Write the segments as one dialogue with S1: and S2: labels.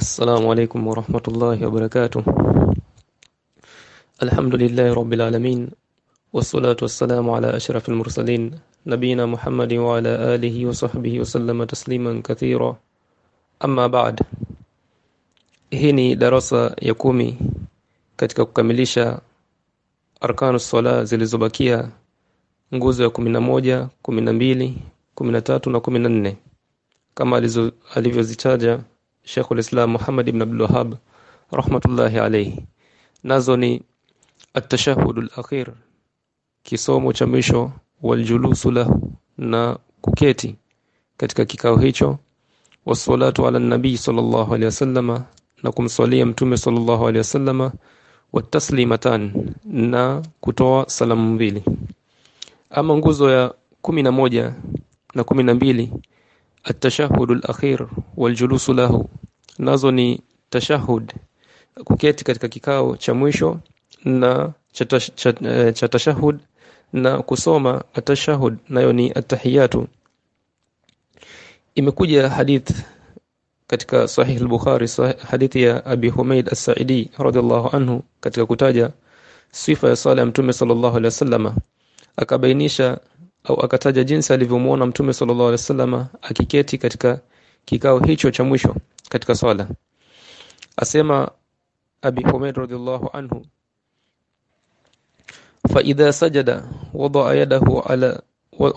S1: السلام عليكم ورحمة الله وبركاته الحمد لله رب العالمين والصلاة والسلام على أشرف المرسلين نبينا محمد وعلى آله وصحبه وسلم تسليما كثيرا أما بعد hii ni darasa ya kumi katika kukamilisha arkanu sala zilizobakia nguzo ya kumi na moja kumi na mbili kumi na tatu na kumi na nne kama alivyozitaja Sheikhul Islam Muhammad ibn Abdul Wahhab rahmatullahi alayhi. Nazo ni at-tashahhudul akhir kisomo cha mwisho waljulusu lahu na kuketi katika kikao hicho. Wassalatu ala nabii sallallahu alayhi wasallama na kumswalia mtume sallallahu alayhi wasallama wataslimatan na kutoa salamu mbili. Ama nguzo ya kumi na moja na kumi na mbili At-tashahhudu al-akhir wal-julusu lahu, nazo ni tashahud kuketi katika kikao cha mwisho na cha eh, tashahud na kusoma atashahud nayo ni atahiyatu. Imekuja hadith katika Sahih al-Bukhari hadithi ya Abi Humaid as-Sa'idi radhiallahu anhu katika kutaja sifa ya sala ya Mtume sallallahu alayhi wasallam akabainisha au akataja jinsi alivyomuona Mtume sallallahu alaihi wasallama akiketi katika kikao hicho cha mwisho katika swala asema Abi Humayd radhiallahu anhu wadaa yadahu ala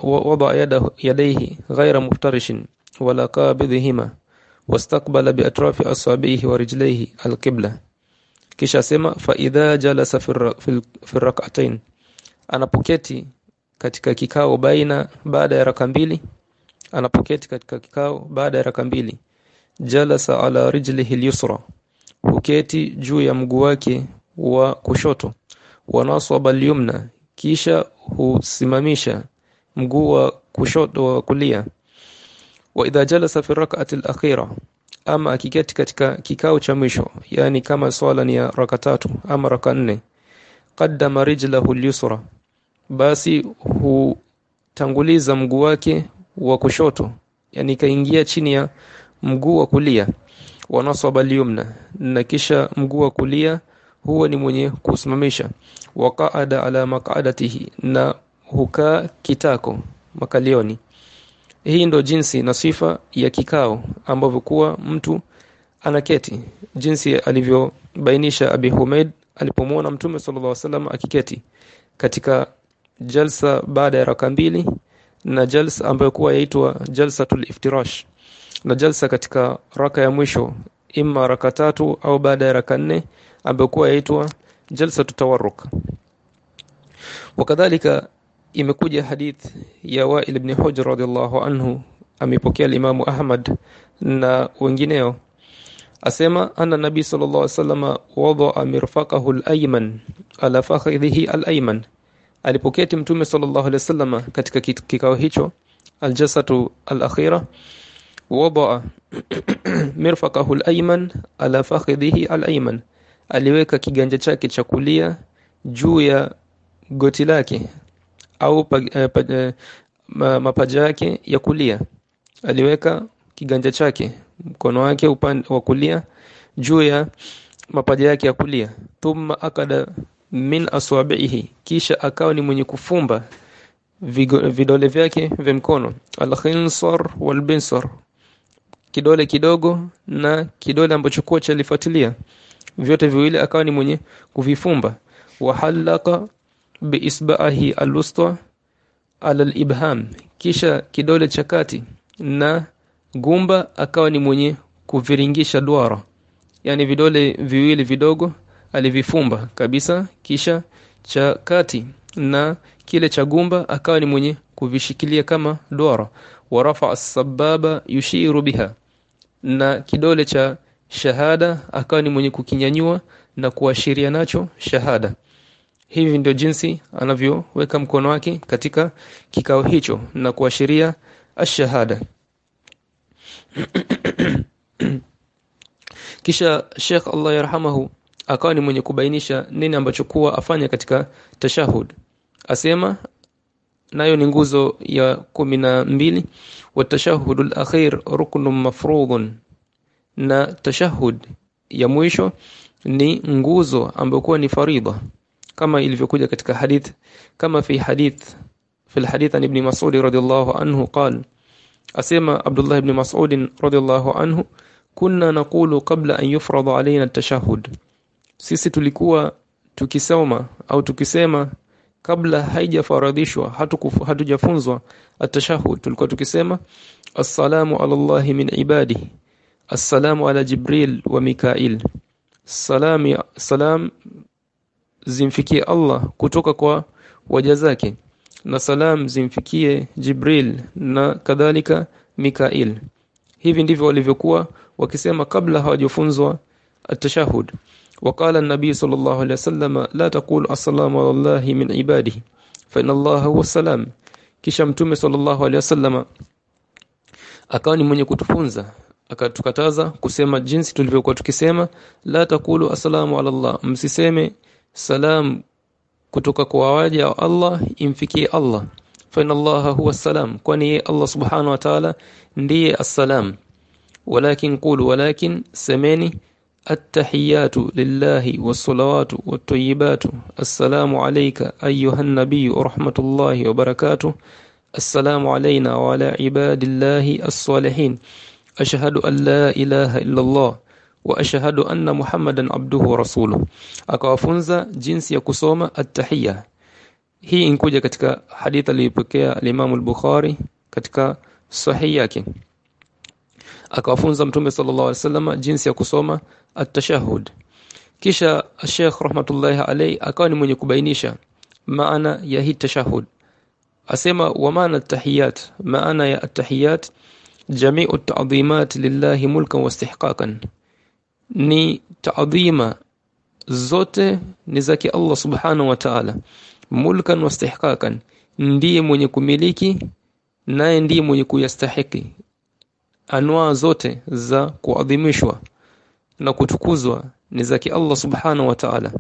S1: wada yadahu yadayhi ghayra muftarishin wala qabidhihima wastaqbala bi atrafi asabihi wa rijlaihi alqibla kisha asema fa idha jalasa fi rak'atayn anapoketi katika kikao baina baada ya raka mbili anapoketi katika kikao baada ya raka mbili. Jalasa ala rijlihi al-yusra huketi juu ya mguu wake wa kushoto. Wa nasaba al-yumna kisha husimamisha mguu wa kushoto wa kulia. Wa idha jalasa fi rak'ati al-akhira ama akiketi katika kikao cha mwisho yani kama swala ni ya raka tatu ama raka nne qaddama rijlahu al-yusra basi hutanguliza mguu wake wa kushoto yani kaingia chini ya mguu wa kulia wa nasaba na kisha mguu wa kulia huwa ni mwenye kusimamisha. Waqaada ala maq'adatihi na hukaa kitako makalioni. Hii ndo jinsi na sifa ya kikao ambavyo kuwa mtu anaketi. Jinsi alivyobainisha Abi Humaid alipomwona Mtume sallallahu alaihi wasallam akiketi katika jalsa baada ya raka mbili na jalsa ambayo kuwa yaitwa jalsatul iftirash. Na jalsa katika raka ya mwisho imma raka tatu au baada ya raka nne ambayo kuwa yaitwa jalsa tawarruk. Wakadhalika imekuja hadith ya Wa'il ibn Hujr radhiallahu anhu amepokea Imamu Ahmad na wengineo. Asema anna nabii sallallahu alaihi wasallam wada'a mirfaqahu al-ayman ala fakhidhihi al-ayman alipoketi mtume sallallahu alaihi wasallam katika kikao hicho aljasatu al-akhira wada'a mirfaqahu al-ayman ala fakhidhihi al-ayman. Aliweka kiganja chake cha kulia juu ya goti lake au pa, eh, pa, eh, ma, mapaja yake ya kulia. Aliweka kiganja chake mkono wake upande wa kulia juu ya mapaja yake ya kulia. Thumma akada min aswabihi. Kisha akawa ni mwenye kufumba vidole vyake vya mkono. Al-khinsar wal-binsar. Kidole kidogo na kidole ambacho kwa chalifuatilia. Vyote viwili akawa ni mwenye kuvifumba. Wa halaka biisbahi al-wusta ala al-ibham. Kisha kidole cha kati na gumba akawa ni mwenye kuviringisha duara. Yani vidole viwili vidogo alivifumba kabisa kisha cha kati na kile cha gumba akawa ni mwenye kuvishikilia kama duara wa rafa as-sababa yushiru biha. Na kidole cha shahada akawa ni mwenye kukinyanyua na kuashiria nacho shahada. Hivi ndio jinsi anavyoweka mkono wake katika kikao hicho na kuashiria ashahada kisha Sheikh Allah yarhamahu akawa ni mwenye kubainisha nini ambacho kuwa afanya katika tashahud asema nayo ni nguzo ya kumi na mbili watashahudul akhir ruknun mafrudun na tashahud ya mwisho ni nguzo ambayo kuwa ni faridha kama ilivyokuja katika hadith kama fi hadith في الحديث عن ابن مسعود رضي الله عنه قال أسمى عبد الله بن مسعود رضي الله عنه كنا نقول قبل أن يفرض علينا التشهد sisi tulikuwa tukisoma au tukisema kabla haijafaradhishwa hatujafunzwa atashahud tulikuwa tukisema assalamu ala allahi min ibadihi assalamu ala Jibril wa Mikail. Salam salam zimfikie Allah kutoka kwa waja zake na salam zimfikie Jibril na kadhalika Mikail. Hivi ndivyo walivyokuwa wakisema kabla hawajafunzwa atashahud وقال النبي صلى الله عليه وسلم لا تقول السلام على الله من عباده فإن الله هو السلام kisha mtume sallallahu alaihi wasallam akawa ni mwenye kutufunza akatukataza kusema jinsi tulivyokuwa tukisema la takulu assalamu ala Allah msiseme salam kutoka kwa waja wa Allah imfikie Allah fa inna Allah huwa salam kwani Allah subhanahu wa ta'ala ndiye assalam walakin qulu walakin semeni التحيات لله والصلوات والطيبات. السلام عليك أيها النبي ورحمة الله وبركاته. السلام علينا وعلى عباد الله الصالحين. أشهد أن لا إله إلا الله وأشهد أن محمدا عبده ورسوله. Akawafunza jinsi ya kusoma at-tahiyya. Hii inkuja katika hadithi aliyopokea al-Imam al-Bukhari akawafunza mtume sallallahu alaihi wasallam jinsi ya kusoma at-tashahhud. Kisha Sheikh rahmatullahi alayhi akawa ni mwenye kubainisha maana ya hii tashahhud. Asema wa maana at-tahiyat? Maana ya at-tahiyat jami'u at-ta'dhimat lillahi mulkan wa istihqaqan. Ni ta'dhima zote ni zake Allah subhanahu wa ta'ala. Mulkan wa istihqaqan. Ndiye mwenye kumiliki naye ndiye mwenye kuyastahiki anwaa zote za kuadhimishwa na kutukuzwa ni zake Allah subhanahu wa ta'ala.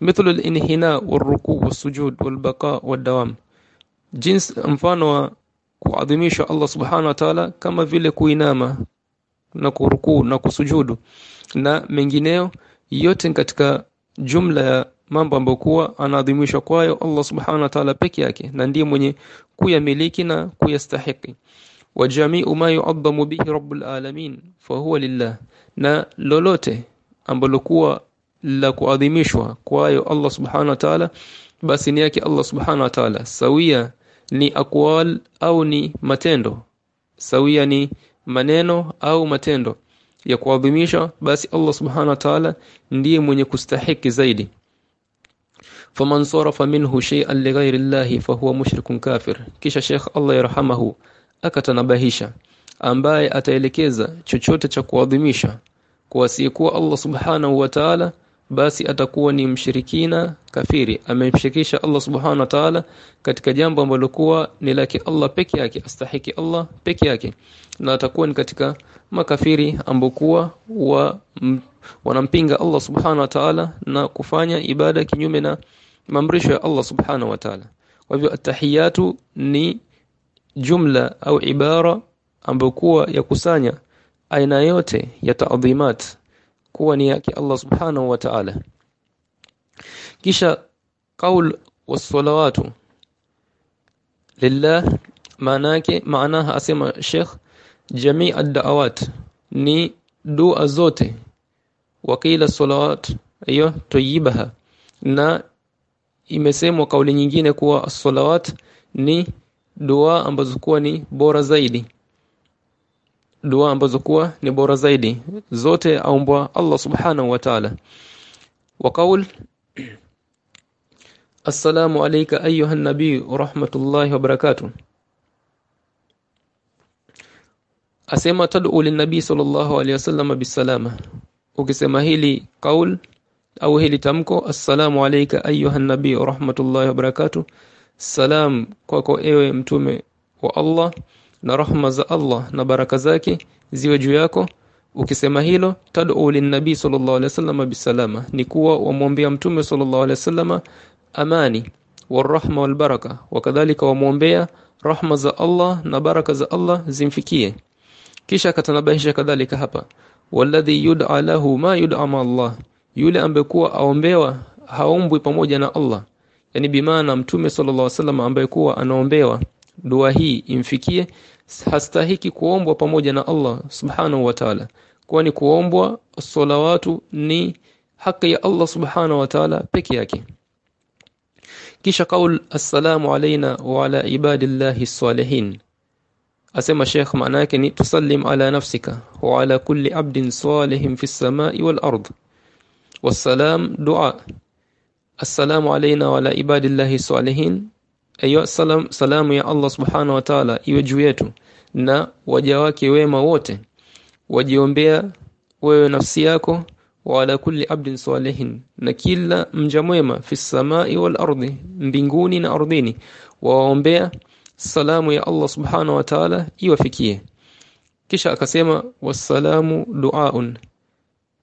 S1: Mithlu al-inhina wal-ruku' was-sujud wal-baqa' wad-dawam. Jins mfano wa kuadhimisha Allah subhanahu wa ta'ala kama vile kuinama na kurukuu na kusujudu na mengineo yote katika jumla ya mambo ambayo kuwa anaadhimishwa kwayo Allah subhanahu wa ta'ala peke yake na ndiye mwenye kuyamiliki na kuyastahiki wa ma yu'azzamu bihi rabbul alamin fa lillah. Na lolote ambalo kuwa la kuadhimishwa kwayo Allah subhanahu wa ta'ala basi ni yake Allah subhanahu wa ta'ala. Sawia ni aqwal au ni matendo? Sawia ni maneno au matendo ya kuadhimisha basi Allah subhanahu wa ta'ala ndiye mwenye kustahiki zaidi. Faman sarafa minhu shay'an lighayri Allah fahuwa mushrikun kafir. Kisha Sheikh Allah yarhamahu akatanabahisha ambaye ataelekeza chochote cha kuadhimisha kwa asiyekuwa Allah subhanahu wa ta'ala basi atakuwa ni mshirikina kafiri. Amemshirikisha Allah subhanahu wa ta'ala katika jambo ambalo kuwa ni lake Allah peke yake astahiki Allah peke yake na atakuwa ni katika makafiri ambokuwa wa wanampinga Allah subhanahu wa ta'ala na kufanya ibada kinyume na maamrisho ya Allah subhanahu wa ta'ala. Kwa hivyo atahiyatu ni jumla au ibara ambayo kuwa ya kusanya aina yote ya taadhimat kuwa ni yake Allah subhanahu wa ta'ala. Kisha qaul was-salawatu. Lillah maana yake maanaha asema Sheikh jamii ad-da'awat ni dua zote. Wakila salawat hiyo toyibaha na imesemwa kauli nyingine kuwa as-salawat ni dua ambazo kuwa ni bora zaidi. Dua ambazo kuwa ni bora zaidi. Zote aumbwa Allah subhanahu wa ta'ala. Wa qaul assalamu alayka ayuha nabii rahmatullahi wa barakatuh. Asema tad'u lin-nabii sallallahu alayhi wasallam bisalama ukisema hili qaul au hili tamko assalamu alayka ayuha nabii rahmatullahi wa barakatuh salam kwako ewe mtume wa Allah na rahma za Allah na baraka zake ziwe juu yako. Ukisema hilo tad'u lin-nabii sallallahu alayhi wasallam bisalama ni kuwa wamwombea mtume sallallahu alayhi wasallam amani warahma walbaraka wakadhalika wamwombea rahma za Allah na baraka za Allah zimfikie. Kisha akatanabahisha kadhalika hapa walladhi yud'a lahu ma yud'a ma Allah yule ambekuwa aombewa haombwi pamoja na Allah yani bimaana mtume sallallahu alaihi wasallam ambaye kuwa anaombewa dua hii imfikie hastahiki kuombwa pamoja na Allah subhanahu wa ta'ala. Kwani kuombwa salawatu ni haki ya Allah subhanahu wa ta'ala peke yake. Kisha kaul assalamu alaina wa ala ibadillahi salihin asema Sheikh maana yake ni tusallim ala nafsika wa ala kulli abdin salihin fi samai wal ard. Wassalam dua assalamu alaina wa ala ibadillahi salihin. Ayo salam salamu ya Allah subhanahu wa ta'ala iwe juu yetu na waja wake wema wote. Wajiombea wewe nafsi yako wa ala kulli abdin salihin na kila mja mwema fi samai wal ardi mbinguni na ardhini. Waombea salamu ya Allah subhanahu wa ta'ala iwafikie. Kisha akasema wassalamu duaun.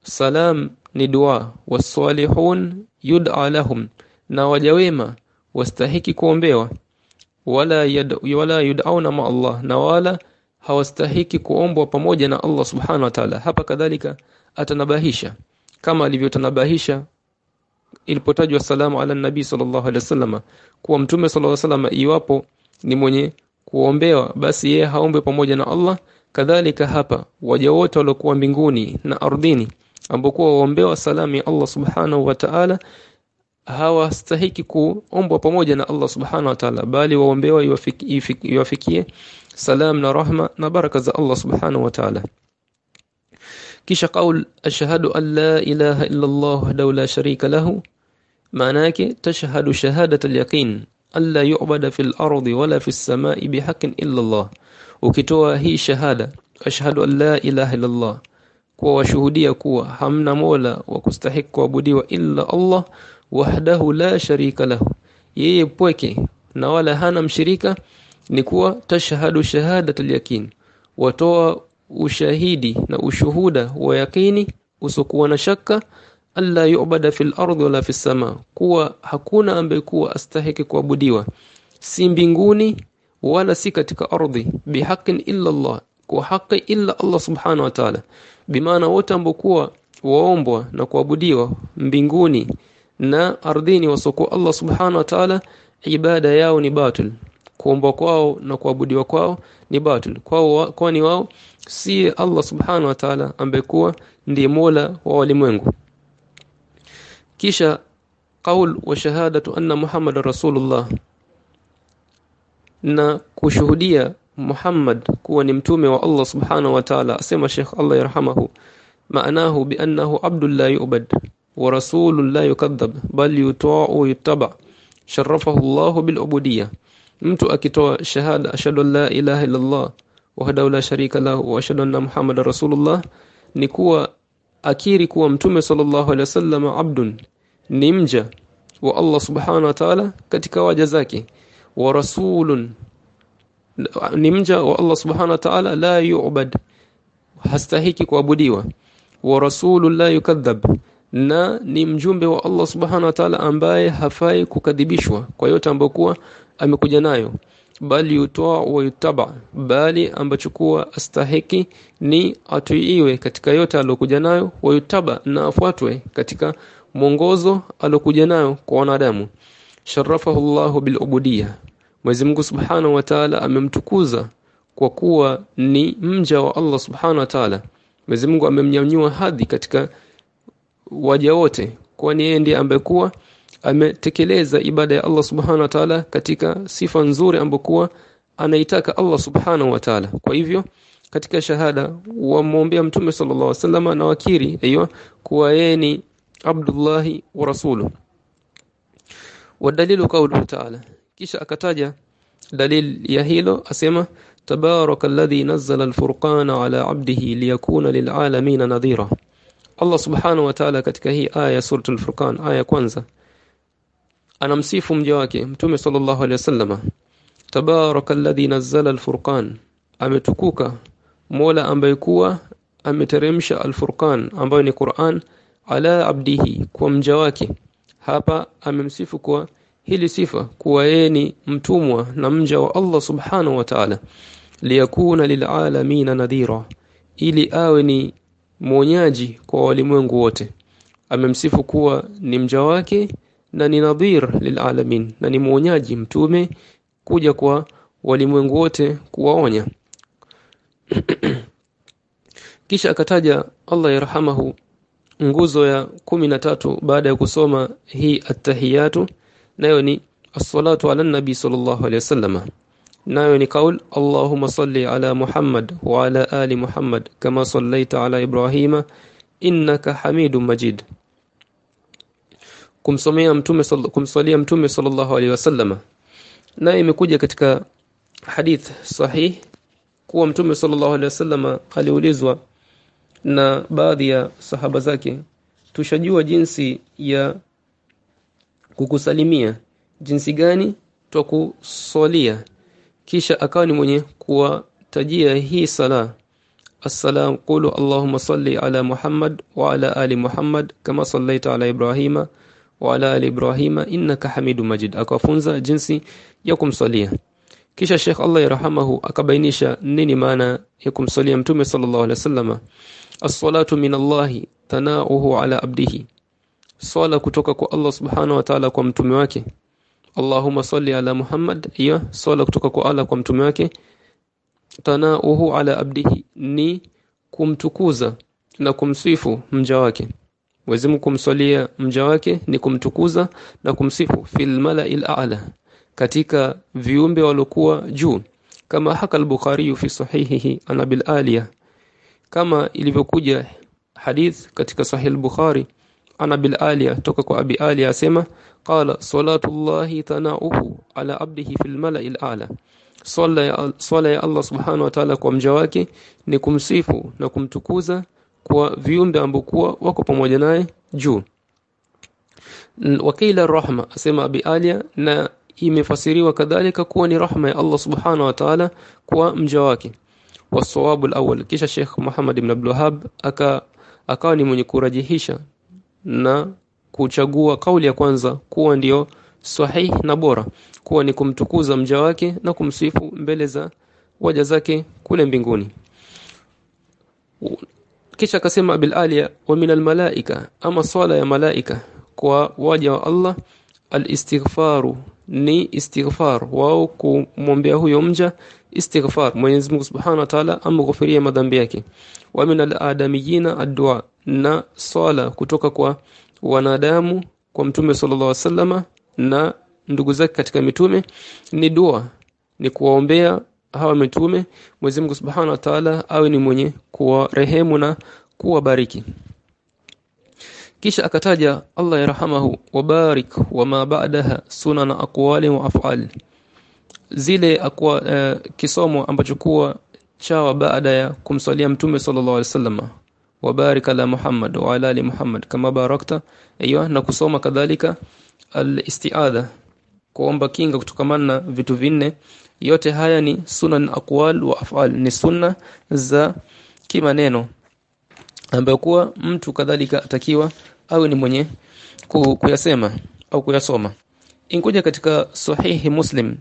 S1: Salam ni dua wasalihun yud'a lahum na wajawema wastahiki kuombewa. Wala wala yud'auna ma Allah na wala hawastahiki kuombwa pamoja na Allah subhanahu wa ta'ala. Hapa kadhalika atanabahisha. Kama alivyotanabahisha ilipotajwa salamu ala nabii sallallahu alaihi wasallam kuwa mtume sallallahu alaihi wasallam iwapo ni mwenye kuombewa basi yeye haombe pamoja na Allah. Kadhalika hapa waja wote waliokuwa mbinguni na ardhini ambokuwa waombewa salamu ya Allah subhanahu wa ta'ala hawastahiki kuombwa pamoja na Allah subhanahu wa ta'ala bali waombewa iwafikie salam na rahma na baraka za Allah subhanahu wa ta'ala kisha qaul ashhadu an la ilaha illa Allah wahdahu la sharika lahu maana yake tashhadu shahadat al-yaqin alla yu'bada fil ardi wala fis samai bihaqqin illa Allah ukitoa hii shahada ashhadu an la ilaha illa Allah kwa washuhudia kuwa hamna mola wa kustahiki kuabudiwa illa Allah wahdahu la sharika lahu. Yeye pweke na wala hana mshirika ni kuwa tashhadu shahadat al-yaqin watoa ushahidi na ushuhuda wa yakini usokuwa na shaka alla yu'bada fil ardi wala fis sama kuwa hakuna ambaye kuwa astahiki kuabudiwa si mbinguni wala si katika ardhi bihaqqin illa Allah kwa haki ila Allah subhanahu wa ta'ala. Bimaana wote ambokuwa waombwa na kuabudiwa mbinguni na ardhini wasokuwa Allah subhanahu wa ta'ala ibada yao ni batil. Kuomba kwao na kuabudiwa kwao ni batil. Kwao kwani wao si Allah subhanahu wa ta'ala ambekuwa ndiye Mola wa walimwengu. Kisha qaul wa shahadatu anna muhammadar rasulullah. Na kushuhudia Muhammad kuwa ni mtume wa Allah subhanahu wa ta'ala asema Sheikh Allah yarhamahu maanahu bi annahu abdul yu'bad wa rasulun la yukadhab bal yuta'u yuttaba sharafahu Allah bil ubudiyyah mtu akitoa shahada ashhadu la ilaha illa wahdahu la sharika lahu wa ashhadu anna Muhammadar rasulullah ni kuwa akiri kuwa mtume sallallahu alaihi wasallam abdun ni mja wa Allah subhanahu wa ta'ala katika waja zake wa rasulun ni mja wa Allah subhanahu wa ta'ala la yu'bad. Hastahiki kuabudiwa. Wa rasulu la yukadhab. Na ni mjumbe wa Allah subhanahu wa ta'ala ambaye hafai kukadhibishwa kwa yote ambokuwa amekuja nayo. Bali yutoa wa yutaba. Bali ambacho kuwa astahiki ni atuiwe katika yote alokuja nayo. Wa yutaba na afuatwe katika mwongozo alokuja nayo kwa wanadamu. Sharafahu Allahu bil Mwenyezi Mungu Subhanahu wa Ta'ala amemtukuza kwa kuwa ni mja wa Allah Subhanahu wa Ta'ala. Mwenyezi Mungu amemnyanyua hadhi katika waja wote kwani yeye ndiye ambaye kuwa ametekeleza ibada ya Allah Subhanahu wa Ta'ala katika sifa nzuri ambokuwa anaitaka Allah Subhanahu wa Ta'ala. Kwa hivyo katika shahada wamwombea mtume sallallahu alaihi wasallam na wakiri aiyo kuwa yeye ni Abdullah wa rasuluhu. Wadalilu kauluhu ta'ala kisha akataja dalil ya hilo asema tabarakalladhi nazzala alfurqana ala 'abdihi liyakuna lil'alamin nadhira. Allah subhanahu wa ta'ala katika hii aya ya suratul furqan aya kwanza anamsifu mja wake mtume sallallahu alaihi wasallam tabarakalladhi nazzala alfurqan ametukuka mola ambaye kuwa ameteremsha alfurqan ambayo ni Qur'an ala abdihi kwa mja wake. Hapa amemsifu kwa hili sifa kuwa yeye ni mtumwa na mja wa Allah subhanahu wa ta'ala liyakuna lilalamin nadhira ili awe ni mwonyaji kwa walimwengu wote. Amemsifu kuwa ni mja wake na ni nadhir lilalamin na ni mwonyaji mtume kuja kwa walimwengu wote kuwaonya. Kisha akataja Allah yarhamahu nguzo ya kumi na tatu baada ya kusoma hii attahiyatu nayo ni as-salatu ala nabi sallallahu alayhi wasallam nayo ni kaul Allahumma salli ala Muhammad wa ala ali Muhammad kama sallaita ala Ibrahima innaka Hamidum Majid. Kumsomea mtume kumsalia mtume sallallahu alaihi wasallam nayo imekuja katika hadith sahih kuwa mtume sallallahu alaihi wasallam aliulizwa na baadhi ya sahaba zake tushajua jinsi ya kukusalimia jinsi gani twakusalia kisha akawa ni mwenye kuwatajia hii sala السلام قولوا اللهم صل على محمد وعلى آل محمد كما صليت على إبراهيم وعلى آل إبراهيم إنك حميد مجيد akafunza jinsi ya kumsalia kisha Sheikh Allah yarhamahu akabainisha nini maana ya kumsalia mtume sallallahu alaihi wasallam as-salatu min Allah tanauhu ala abdihi swala kutoka kwa Allah subhanahu wa ta'ala kwa mtume wake. Allahumma salli ala Muhammad hiyo swala kutoka kwa Allah kwa mtume wake. Tanauhu ala abdihi ni kumtukuza na kumsifu mja wake. Wazimu kumsalia mja wake ni kumtukuza na kumsifu fil mala'il a'la katika viumbe walokuwa juu. Kama haka al-Bukhari fi sahihihi ana bil aliya kama ilivyokuja hadith katika sahih al-Bukhari ana bil aliya toka kwa abi aliya asema qala salatullahi tanauhu ala abdihi fil mala'il a'la swala ya Allah subhanahu wa ta'ala kwa mja wake ni kumsifu na kumtukuza kwa viumbe ambokuwa wako pamoja naye juu. Wakila rahma asema abi alia na imefasiriwa kadhalika kuwa ni rahma ya Allah subhanahu wa ta'ala kwa mja wake. Wasawabu alawwal kisha Sheikh Muhammad ibn Abdul Wahhab aka akawa ni mwenye kurajihisha na kuchagua kauli ya kwanza kuwa ndiyo sahih na bora. Kuwa ni kumtukuza mja wake na kumsifu mbele za waja zake kule mbinguni. Kisha akasema bil alia wa min al malaika ama swala ya malaika kwa waja wa Allah al istighfaru ni istighfar. Wao kumwombea huyo mja istighfar Mwenyezi Mungu Subhanahu wa Ta'ala amghufirie madhambi yake. Wa min al adamiyina addu'a na swala kutoka kwa wanadamu kwa mtume sallallahu alaihi wasallama na ndugu zake katika mitume ni dua ni kuwaombea hawa mitume Mwenyezi Mungu Subhanahu wa Ta'ala awe ni mwenye kuwa rehemu na kuwabariki. Kisha akataja Allah yarhamahu wabarik wama ba'daha sunan aqwali wa af'al zile akwa uh, kisomo ambacho kuwa chawa baada ya kumswalia mtume sallallahu alaihi wasallam. Wabarik ala Muhammad wa ala ali Muhammad kama barakta aiyo na kusoma kadhalika al-isti'adha kuomba kinga kutokamana na vitu vinne. Yote haya ni sunan aqwal wa af'al ni sunna za kimaneno ambayo kuwa mtu kadhalika atakiwa awe ni mwenye kuyasema au kuyasoma. Inkuja katika sahihi muslim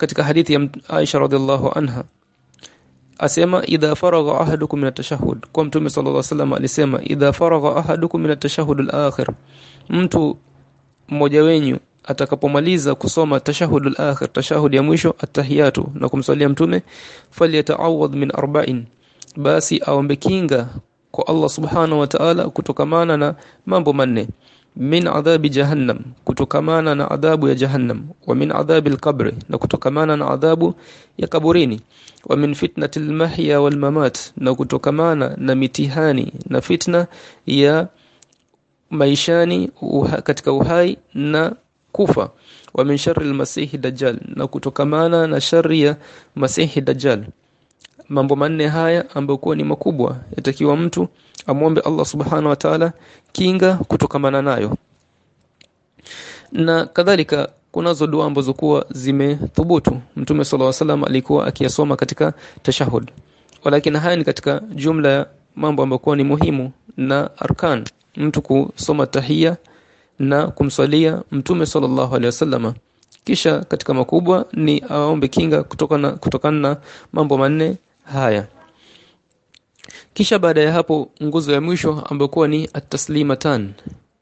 S1: katika hadithi ya Aisha radhiallahu anha. Asema idha faragha ahadukum min at-tashahhud. Kwa mtume sallallahu alaihi wasallam alisema idha faragha ahadukum min at-tashahhud al-akhir. Mtu mmoja wenyu atakapomaliza kusoma tashahhud al-akhir tashahud ya mwisho at-tahiyatu na kumsalia mtume falyata'awwad min arba'in. Basi aombe kinga kwa Allah subhanahu wa ta'ala kutokamana na mambo manne min adhabi jahannam kutokamana na adhabu ya jahannam wa min adhabi al-qabr na kutokamana na adhabu ya kaburini wa min fitnati al-mahya wal mamat na kutokamana na mitihani na fitna ya maishani uha, katika uhai na kufa wa min sharri al-masihi dajjal na kutokamana na shari ya masihi dajjal mambo manne haya ambayo kuwa ni makubwa yatakiwa mtu amwombe Allah subhanahu wa ta'ala kinga kutokamana nayo. Na kadhalika kunazo dua ambazo kuwa zimethubutu. Mtume sallallahu alaihi alikuwa akiyasoma katika tashahud walakin haya ni katika jumla ya mambo ambayo ni muhimu na arkan. Mtu kusoma tahia na kumsalia mtume sallallahu alaihi وسلم kisha katika makubwa ni aombe kinga kutokana kutokana na mambo manne haya. Kisha baada ya hapo nguzo ya mwisho ambayo ni at-taslimatan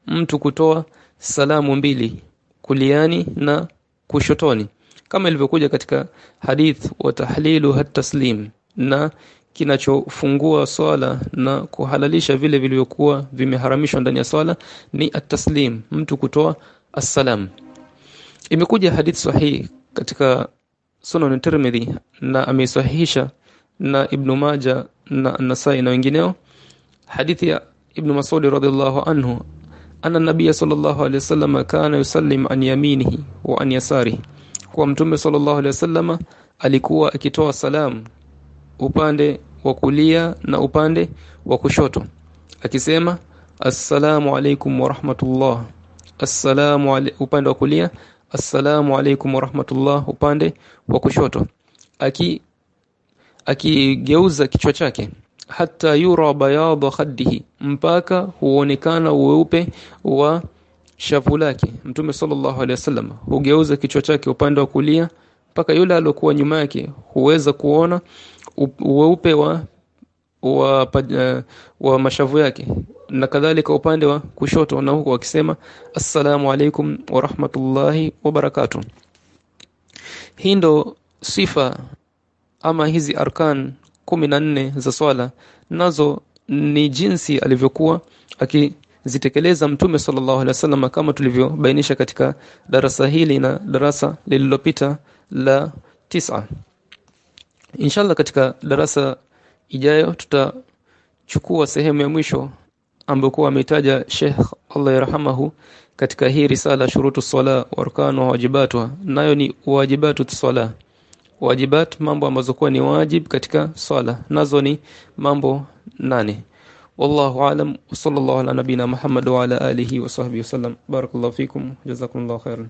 S1: mtu kutoa salamu mbili kuliani na kushotoni. Kama ilivyokuja katika hadith wa tahlilu hat-taslim na kinachofungua swala na kuhalalisha vile vilivyokuwa vimeharamishwa ndani ya swala ni at-taslim mtu kutoa assalam. Imekuja hadith sahihi katika sunan Tirmidhi na ameisahihisha na Ibn Majah na Nasai na wengineo. Hadithi ya Ibn Mas'ud radhiallahu anhu anna nabiyya sallallahu alayhi wasallam kana yusallim an yaminihi wa an yasarihi. Kwa mtume sallallahu alayhi wasallam alikuwa akitoa salamu upande wa kulia na upande wa kushoto akisema assalamu alaykum wa rahmatullah. Assalamu upande wa kulia assalamu alaykum wa rahmatullah upande wa kushoto aki akigeuza kichwa chake. Hata yura bayadha khaddihi. Mpaka huonekana weupe wa shavu lake. Mtume sallallahu alaihi wasallam hugeuza kichwa chake upande wa kulia. Mpaka yule aliyokuwa nyuma yake huweza kuona weupe wa wa, uh, wa mashavu yake. Na kadhalika upande wa kushoto na huko wakisema assalamu alaikum wa rahmatullahi wa barakatuh. Hii ndo sifa ama hizi arkan kumi na nne za swala nazo ni jinsi alivyokuwa akizitekeleza mtume sallallahu alaihi wasallam kama tulivyobainisha katika darasa hili na darasa lililopita la tisa. Inshallah katika darasa ijayo tutachukua sehemu ya mwisho ambayo kwa ametaja Sheikh Allah yarhamahu katika hii risala shurutu sala wa arkanu nayo ni wajibatu sala wajibat mambo ambazo kuwa ni wajib katika swala nazo ni mambo nane wallahu alam sallallahu ala nabina muhammad wa ala alihi wa sahbihi wasallam barakallahu fikum jazakumullahu khairan